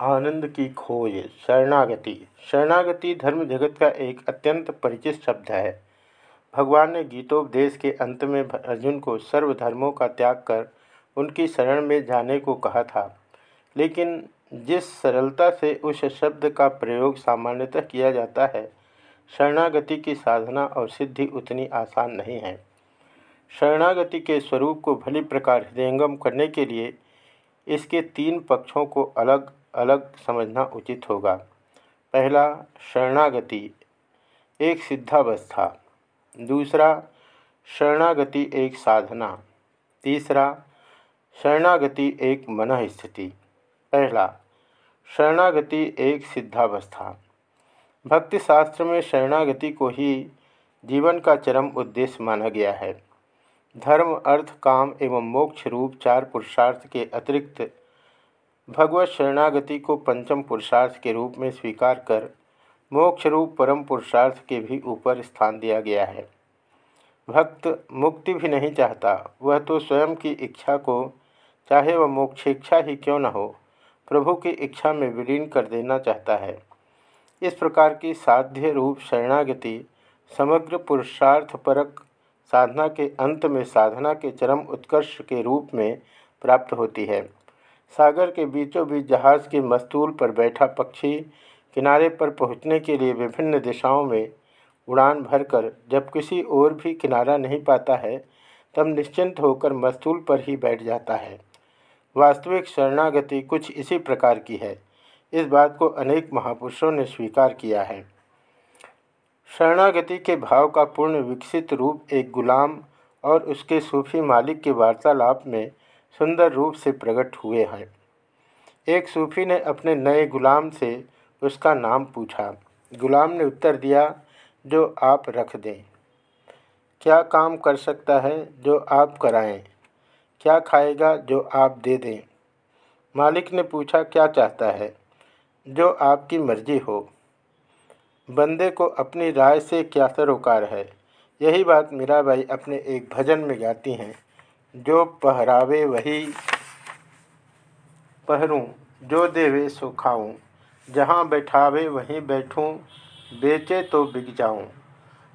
आनंद की खोज, शरणागति। शरणागति धर्म जगत का एक अत्यंत परिचित शब्द है। भगवान ने गीतोपदेश के अंत में अर्जुन को सर्वधर्मों का त्याग कर उनकी शरण में जाने को कहा था। लेकिन जिस सरलता से उस शब्द का प्रयोग सामान्यतः किया जाता है, शरणागति की साधना और सिद्धि उतनी आसान नहीं है। शरणागति के स्वरूप को भली प्रकार हृदयंगम करने के लिए इसके तीन पक्षों को अलग अलग समझना उचित होगा। पहला, शरणागति, एक सिद्धावस्था। दूसरा, शरणागति एक साधना। तीसरा, शरणागति एक मन स्थिति पहला, शरणागति एक सिद्धावस्था। भक्ति शास्त्र में शरणागति को ही जीवन का चरम उद्देश्य माना गया है। धर्म, अर्थ, काम एवं मोक्ष रूप चार पुरुषार्थ के अतिरिक्त भगवत शरणागति को पंचम पुरुषार्थ के रूप में स्वीकार कर मोक्ष रूप परम पुरुषार्थ के भी ऊपर स्थान दिया गया है। भक्त मुक्ति भी नहीं चाहता, वह तो स्वयं की इच्छा को, चाहे वह मोक्षेच्छा ही क्यों न हो, प्रभु की इच्छा में विलीन कर देना चाहता है। इस प्रकार की साध्य रूप शरणागति समग्र पुरुषार्थ परक साधना के अंत में साधना के चरम उत्कर्ष के रूप में प्राप्त होती है। सागर के बीचों बीच जहाज़ के मस्तूल पर बैठा पक्षी किनारे पर पहुँचने के लिए विभिन्न दिशाओं में उड़ान भरकर जब किसी और भी किनारा नहीं पाता है, तब निश्चिंत होकर मस्तूल पर ही बैठ जाता है। वास्तविक शरणागति कुछ इसी प्रकार की है। इस बात को अनेक महापुरुषों ने स्वीकार किया है। शरणागति के भाव का पूर्ण विकसित रूप एक गुलाम और उसके सूफी मालिक के वार्तालाप में सुंदर रूप से प्रकट हुए हैं। एक सूफी ने अपने नए गुलाम से उसका नाम पूछा। गुलाम ने उत्तर दिया, जो आप रख दें। क्या काम कर सकता है जो आप कराएँ? क्या खाएगा जो आप दे दें? मालिक ने पूछा, क्या चाहता है? जो आपकी मर्ज़ी हो। बंदे को अपनी राय से क्या सरोकार है? यही बात मीराबाई अपने एक भजन में गाती हैं। जो पहरावे वही पहरूं, जो देवे सो खाऊं। जहाँ बैठावे वहीं बैठूं, बेचे तो बिक जाऊँ।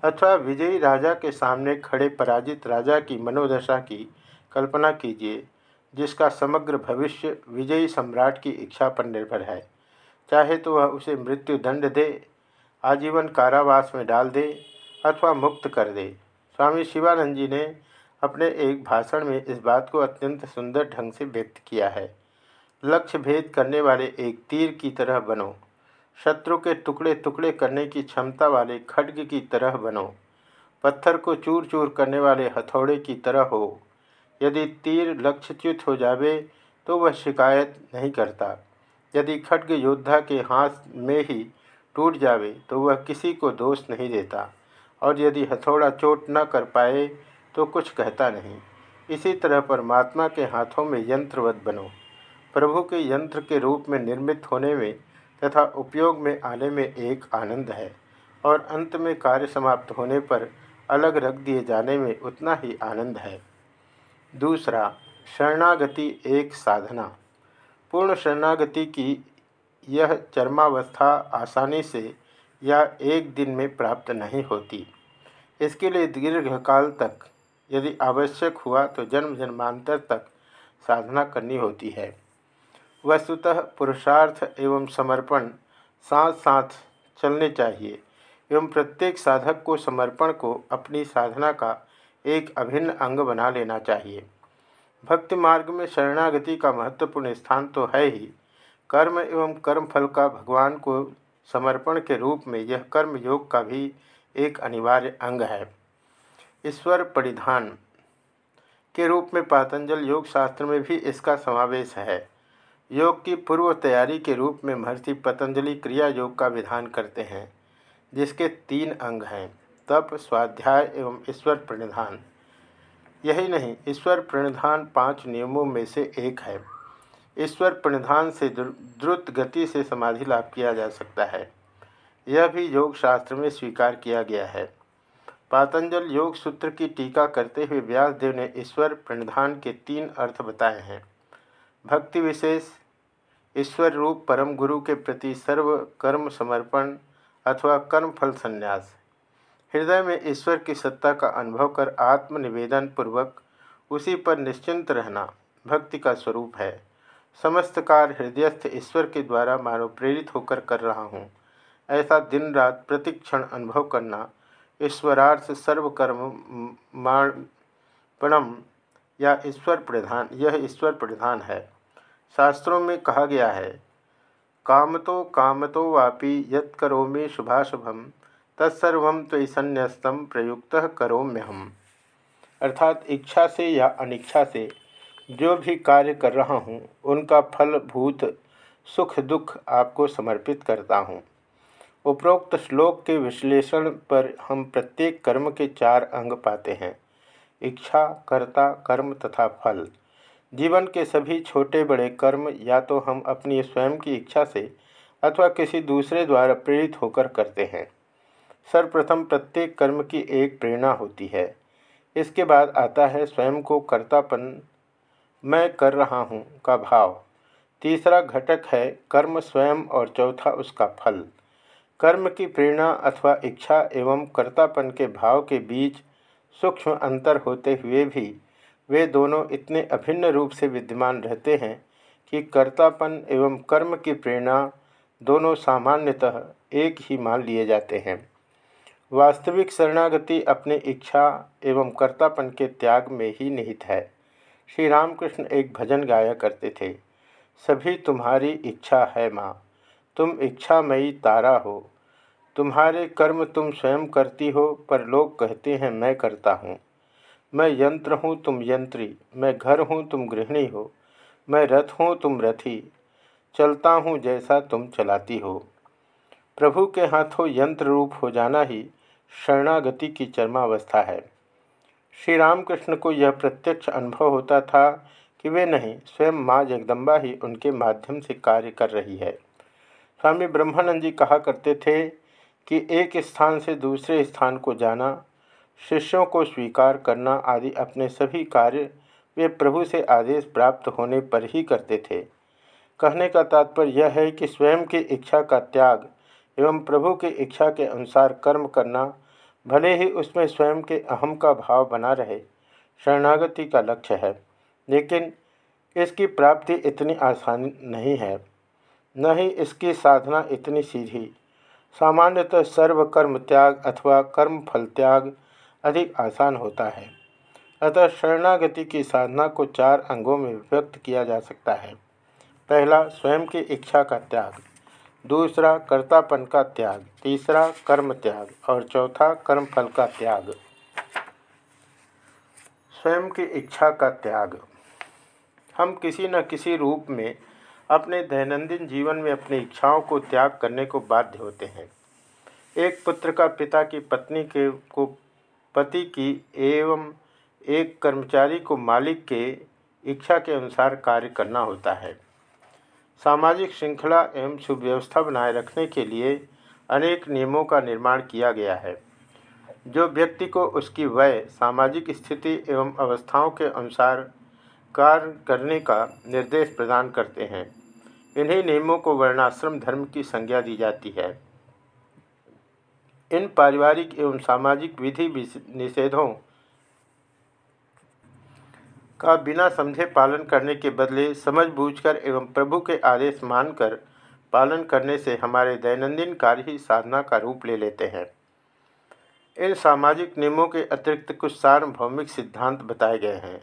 अथवा विजयी राजा के सामने खड़े पराजित राजा की मनोदशा की कल्पना कीजिए, जिसका समग्र भविष्य विजयी सम्राट की इच्छा पर निर्भर है। चाहे तो वह उसे मृत्यु दंड दे, आजीवन कारावास में डाल दे, अथवा मुक्त कर दे। स्वामी शिवानंद जी ने अपने एक भाषण में इस बात को अत्यंत सुंदर ढंग से व्यक्त किया है। लक्ष्य भेद करने वाले एक तीर की तरह बनो। शत्रु के टुकड़े टुकड़े करने की क्षमता वाले खड्ग की तरह बनो। पत्थर को चूर चूर करने वाले हथौड़े की तरह हो। यदि तीर लक्ष्यच्युत हो जावे तो वह शिकायत नहीं करता। यदि खड्ग योद्धा के हाथ में ही टूट जावे तो वह किसी को दोष नहीं देता। और यदि हथौड़ा चोट न कर पाए तो कुछ कहता नहीं। इसी तरह परमात्मा के हाथों में यंत्रवत बनो। प्रभु के यंत्र के रूप में निर्मित होने में तथा उपयोग में आने में एक आनंद है और अंत में कार्य समाप्त होने पर अलग रख दिए जाने में उतना ही आनंद है। दूसरा, शरणागति एक साधना। पूर्ण शरणागति की यह चरमावस्था आसानी से या एक दिन में प्राप्त नहीं होती। इसके लिए दीर्घकाल तक यदि आवश्यक हुआ तो जन्म जन्मांतर तक साधना करनी होती है। वस्तुतः पुरुषार्थ एवं समर्पण साथ साथ चलने चाहिए एवं प्रत्येक साधक को समर्पण को अपनी साधना का एक अभिन्न अंग बना लेना चाहिए। भक्ति मार्ग में शरणागति का महत्वपूर्ण स्थान तो है ही। कर्म एवं कर्मफल का भगवान को समर्पण के रूप में यह कर्म योग का भी एक अनिवार्य अंग है। ईश्वर परिधान के रूप में पातंजल योग शास्त्र में भी इसका समावेश है। योग की पूर्व तैयारी के रूप में महर्षि पतंजलि क्रिया योग का विधान करते हैं, जिसके तीन अंग हैं, तप, स्वाध्याय एवं ईश्वर प्रणिधान यही नहीं, ईश्वर प्रणिधान पाँच नियमों में से एक है। ईश्वर प्रणिधान से द्रुत गति से समाधि लाभ किया जा सकता है। यह भी योग शास्त्र में स्वीकार किया गया है। पातंजल योग सूत्र की टीका करते हुए व्यासदेव ने ईश्वर प्रणिधान के तीन अर्थ बताए हैं। भक्ति विशेष, ईश्वर रूप परम गुरु के प्रति सर्व कर्म समर्पण अथवा कर्म फल संन्यास। हृदय में ईश्वर की सत्ता का अनुभव कर आत्मनिवेदन पूर्वक उसी पर निश्चिंत रहना भक्ति का स्वरूप है। समस्त कार्य हृदयस्थ ईश्वर के द्वारा मानव प्रेरित होकर कर रहा हूँ। ऐसा दिन रात प्रतिक्षण अनुभव करना ईश्वरार्थ सर्वकर्म माणपणम या ईश्वर प्रधान, यह ईश्वर प्रधान है। शास्त्रों में कहा गया है काम कामतो कामतो वापि यत करोमि शुभाशुभम, तत्सर्व तो संन्यस्तम प्रयुक्त करोम्यहम। अर्थात इच्छा से या अनिच्छा से जो भी कार्य कर रहा हूँ, उनका फलभूत सुख, दुख आपको समर्पित करता हूँ। उपरोक्त श्लोक के विश्लेषण पर हम प्रत्येक कर्म के चार अंग पाते हैं। इच्छा, कर्ता, कर्म तथा फल। जीवन के सभी छोटे बड़े कर्म या तो हम अपनी स्वयं की इच्छा से अथवा किसी दूसरे द्वारा प्रेरित होकर करते हैं। सर्वप्रथम प्रत्येक कर्म की एक प्रेरणा होती है। इसके बाद आता है स्वयं को कर्तापन, मैं कर रहा हूँ का भाव। तीसरा घटक है कर्म स्वयं और चौथा उसका फल। कर्म की प्रेरणा अथवा इच्छा एवं कर्तापन के भाव के बीच सूक्ष्म अंतर होते हुए भी वे दोनों इतने अभिन्न रूप से विद्यमान रहते हैं कि कर्तापन एवं कर्म की प्रेरणा दोनों सामान्यतः एक ही मान लिए जाते हैं। वास्तविक शरणागति अपनी इच्छा एवं कर्तापन के त्याग में ही निहित है। श्री रामकृष्ण एक भजन गाया करते थे, सभी तुम्हारी इच्छा है माँ। तुम इच्छामयी तारा हो। तुम्हारे कर्म तुम स्वयं करती हो, पर लोग कहते हैं, मैं करता हूँ। मैं यंत्र हूँ, तुम यंत्री। मैं घर हूँ, तुम गृहिणी हो। मैं रथ हूँ, तुम रथी। चलता हूँ जैसा तुम चलाती हो। प्रभु के हाथों यंत्र रूप हो जाना ही शरणागति की चरमावस्था है। श्री रामकृष्ण को यह प्रत्यक्ष अनुभव होता था कि वे नहीं, स्वयं माँ जगदम्बा ही उनके माध्यम से कार्य कर रही है। स्वामी ब्रह्मानंद जी कहा करते थे कि एक स्थान से दूसरे स्थान को जाना, शिष्यों को स्वीकार करना आदि अपने सभी कार्य वे प्रभु से आदेश प्राप्त होने पर ही करते थे। कहने का तात्पर्य यह है कि स्वयं की इच्छा का त्याग एवं प्रभु की इच्छा के अनुसार कर्म करना भले ही उसमें स्वयं के अहम का भाव बना रहे, शरणागति का लक्ष्य है, लेकिन इसकी प्राप्ति इतनी आसान नहीं है। न ही इसकी साधना इतनी सीधी। सामान्यतः सर्व कर्म त्याग अथवा कर्म फल त्याग अधिक आसान होता है। अतः शरणागति की साधना को चार अंगों में व्यक्त किया जा सकता है। पहला, स्वयं की इच्छा का त्याग। दूसरा, कर्तापन का त्याग। तीसरा, कर्म त्याग। और चौथा, कर्म फल का त्याग। स्वयं की इच्छा का त्याग। हम किसी न किसी रूप में अपने दैनंदिन जीवन में अपनी इच्छाओं को त्याग करने को बाध्य होते हैं। एक पुत्र का पिता की पत्नी के को, पति की एवं एक कर्मचारी को मालिक के इच्छा के अनुसार कार्य करना होता है। सामाजिक श्रृंखला एवं सुव्यवस्था बनाए रखने के लिए अनेक नियमों का निर्माण किया गया है। जो व्यक्ति को उसकी वय, सामाजिक स्थिति एवं अवस्थाओं के अनुसार कार्य करने का निर्देश प्रदान करते हैं। इन्हीं नियमों को वर्णाश्रम धर्म की संज्ञा दी जाती है। इन पारिवारिक एवं सामाजिक विधि निषेधों का बिना समझे पालन करने के बदले समझ बूझकर एवं प्रभु के आदेश मानकर पालन करने से हमारे दैनंदिन कार्य ही साधना का रूप ले लेते हैं। इन सामाजिक नियमों के अतिरिक्त कुछ सार्वभौमिक सिद्धांत बताए गए हैं।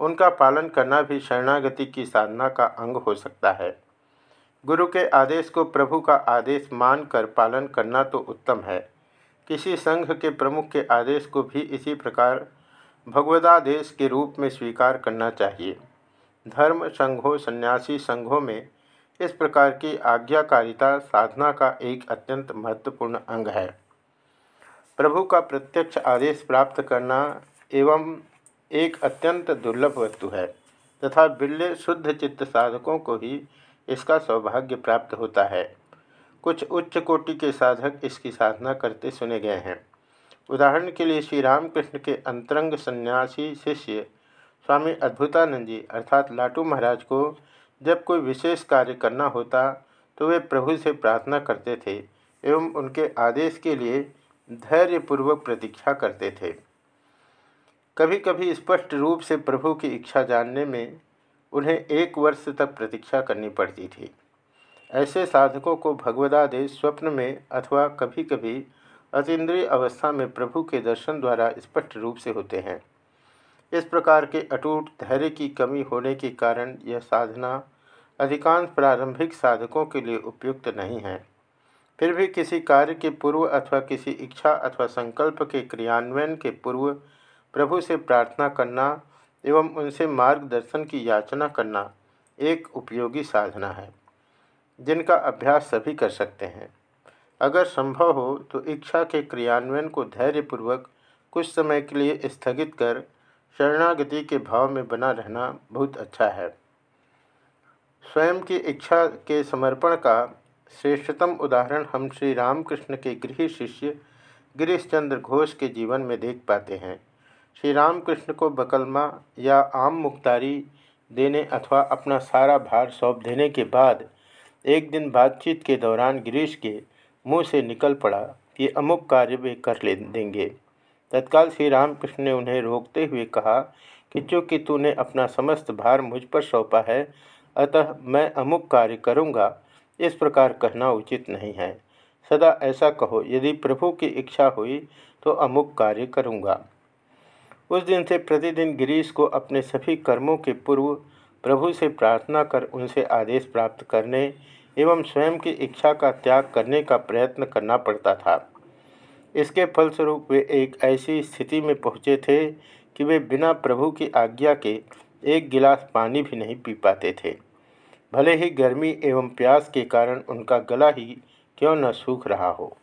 उनका पालन करना भी शरणागति की साधना का अंग हो सकता है। गुरु के आदेश को प्रभु का आदेश मानकर पालन करना तो उत्तम है। किसी संघ के प्रमुख के आदेश को भी इसी प्रकार भगवदादेश के रूप में स्वीकार करना चाहिए। धर्म संघों, सन्यासी संघों में इस प्रकार की आज्ञाकारिता साधना का एक अत्यंत महत्वपूर्ण अंग है। प्रभु का प्रत्यक्ष आदेश प्राप्त करना एवं एक अत्यंत दुर्लभ वस्तु है तथा बिल्ले शुद्ध चित्त साधकों को ही इसका सौभाग्य प्राप्त होता है। कुछ उच्च कोटि के साधक इसकी साधना करते सुने गए हैं। उदाहरण के लिए श्री रामकृष्ण के अंतरंग सन्यासी शिष्य स्वामी अद्भुतानंद जी अर्थात लाटू महाराज को जब कोई विशेष कार्य करना होता तो वे प्रभु से प्रार्थना करते थे एवं उनके आदेश के लिए धैर्यपूर्वक प्रतीक्षा करते थे। कभी कभी स्पष्ट रूप से प्रभु की इच्छा जानने में उन्हें एक वर्ष तक प्रतीक्षा करनी पड़ती थी। ऐसे साधकों को भगवदादेश स्वप्न में अथवा कभी कभी अतीन्द्रिय अवस्था में प्रभु के दर्शन द्वारा स्पष्ट रूप से होते हैं। इस प्रकार के अटूट धैर्य की कमी होने के कारण यह साधना अधिकांश प्रारंभिक साधकों के लिए उपयुक्त नहीं है। फिर भी किसी कार्य के पूर्व अथवा किसी इच्छा अथवा संकल्प के क्रियान्वयन के पूर्व प्रभु से प्रार्थना करना एवं उनसे मार्गदर्शन की याचना करना एक उपयोगी साधना है, जिनका अभ्यास सभी कर सकते हैं। अगर संभव हो तो इच्छा के क्रियान्वयन को धैर्यपूर्वक कुछ समय के लिए स्थगित कर शरणागति के भाव में बना रहना बहुत अच्छा है। स्वयं की इच्छा के समर्पण का श्रेष्ठतम उदाहरण हम श्री रामकृष्ण के गृह शिष्य गिरीश चंद्र घोष के जीवन में देख पाते हैं। श्री रामकृष्ण को बकलमा या आम मुख्तारी देने अथवा अपना सारा भार सौंप देने के बाद एक दिन बातचीत के दौरान गिरीश के मुँह से निकल पड़ा कि अमुक कार्य वे कर ले देंगे। तत्काल श्री रामकृष्ण ने उन्हें रोकते हुए कहा कि चूँकि तूने अपना समस्त भार मुझ पर सौंपा है, अतः मैं अमुक कार्य करूँगा, इस प्रकार कहना उचित नहीं है। सदा ऐसा कहो, यदि प्रभु की इच्छा हुई तो अमुक कार्य करूँगा। उस दिन से प्रतिदिन गिरीश को अपने सभी कर्मों के पूर्व प्रभु से प्रार्थना कर उनसे आदेश प्राप्त करने एवं स्वयं की इच्छा का त्याग करने का प्रयत्न करना पड़ता था। इसके फलस्वरूप वे एक ऐसी स्थिति में पहुँचे थे कि वे बिना प्रभु की आज्ञा के एक गिलास पानी भी नहीं पी पाते थे। भले ही गर्मी एवं प्यास के कारण उनका गला ही क्यों न सूख रहा हो।